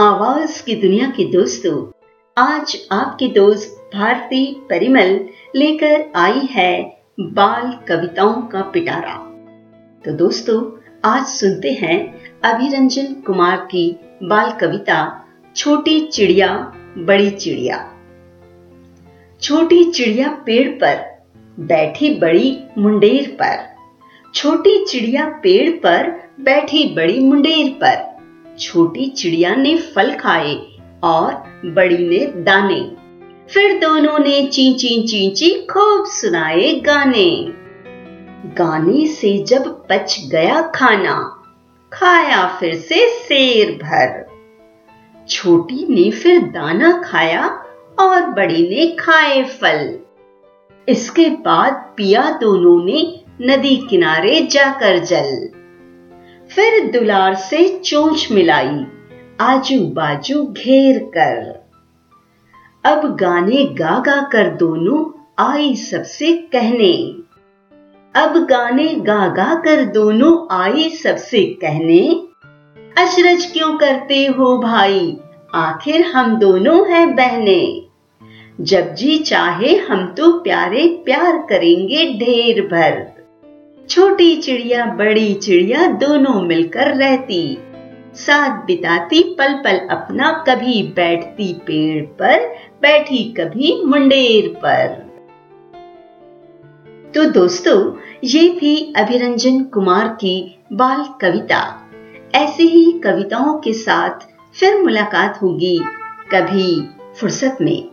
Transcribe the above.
आवाज़ की दुनिया के दोस्तों, आज आपके दोस्त भारती परिमल लेकर आई है बाल कविताओं का पिटारा। तो दोस्तों, आज सुनते हैं अभिरंजन कुमार की बाल कविता, छोटी चिड़िया, बड़ी चिड़िया। छोटी चिड़िया पेड़ पर, बैठी बड़ी मुंडेर पर। छोटी चिड़िया पेड़ पर, बैठी बड़ी मुंडेर पर। छोटी चिड़िया ने फल खाए और बड़ी ने दाने। फिर दोनों ने ची ची ची ची खूब सुनाए गाने। गाने से जब पच गया खाना, खाया फिर से शेर भर। छोटी ने फिर दाना खाया और बड़ी ने खाए फल। इसके बाद पिया दोनों ने नदी किनारे जाकर जल। फिर दुलार से चोंच मिलाई आजू बाजू घेर कर। अब गाने गा गा कर दोनों आई सबसे कहने। अब गाने गा गा कर दोनों आई सबसे कहने। अचरज क्यों करते हो भाई? आखिर हम दोनों हैं बहने। जब जी चाहे हम तो प्यारे प्यार करेंगे ढेर भर। छोटी चिड़िया, बड़ी चिड़िया दोनों मिलकर रहती। साथ बिताती पल पल अपना, कभी बैठती पेड़ पर, बैठी कभी मुंडेर पर। तो दोस्तों, ये थी अभिरंजन कुमार की बाल कविता। ऐसी ही कविताओं के साथ फिर मुलाकात होगी कभी फुर्सत में।